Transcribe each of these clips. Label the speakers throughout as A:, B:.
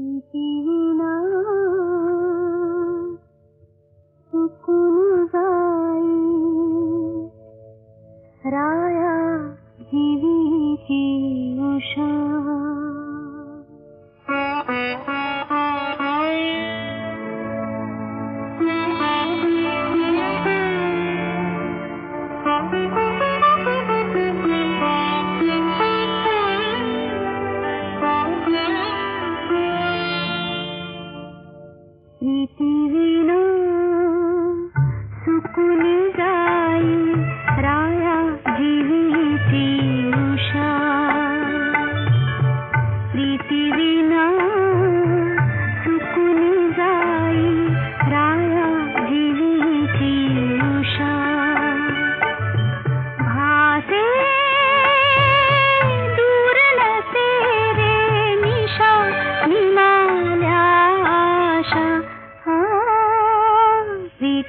A: 你去哪 इति विना सुकुनि जाई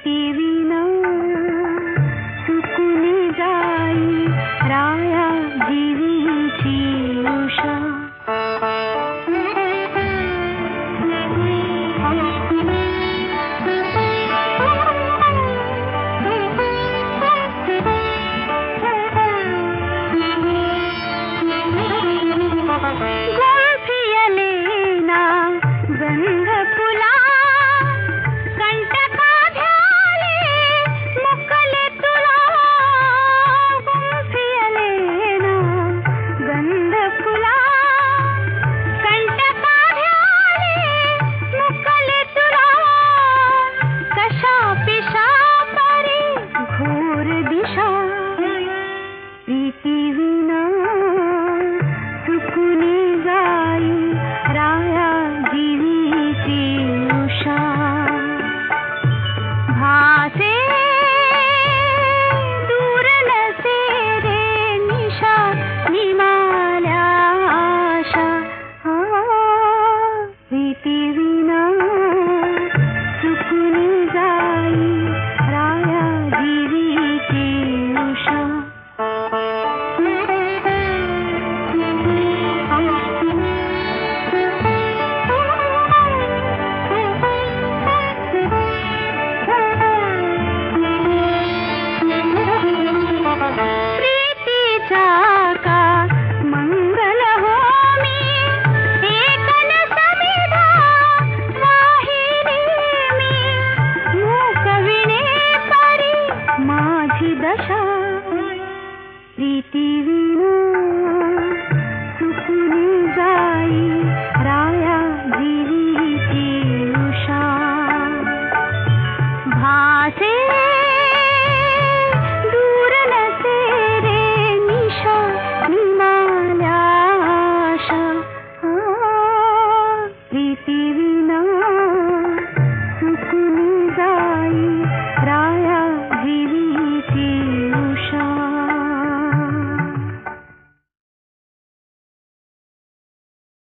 A: ಕೇಳಿನ से। दूर न तेरे निशा निनाल हाँ, प्रीति विना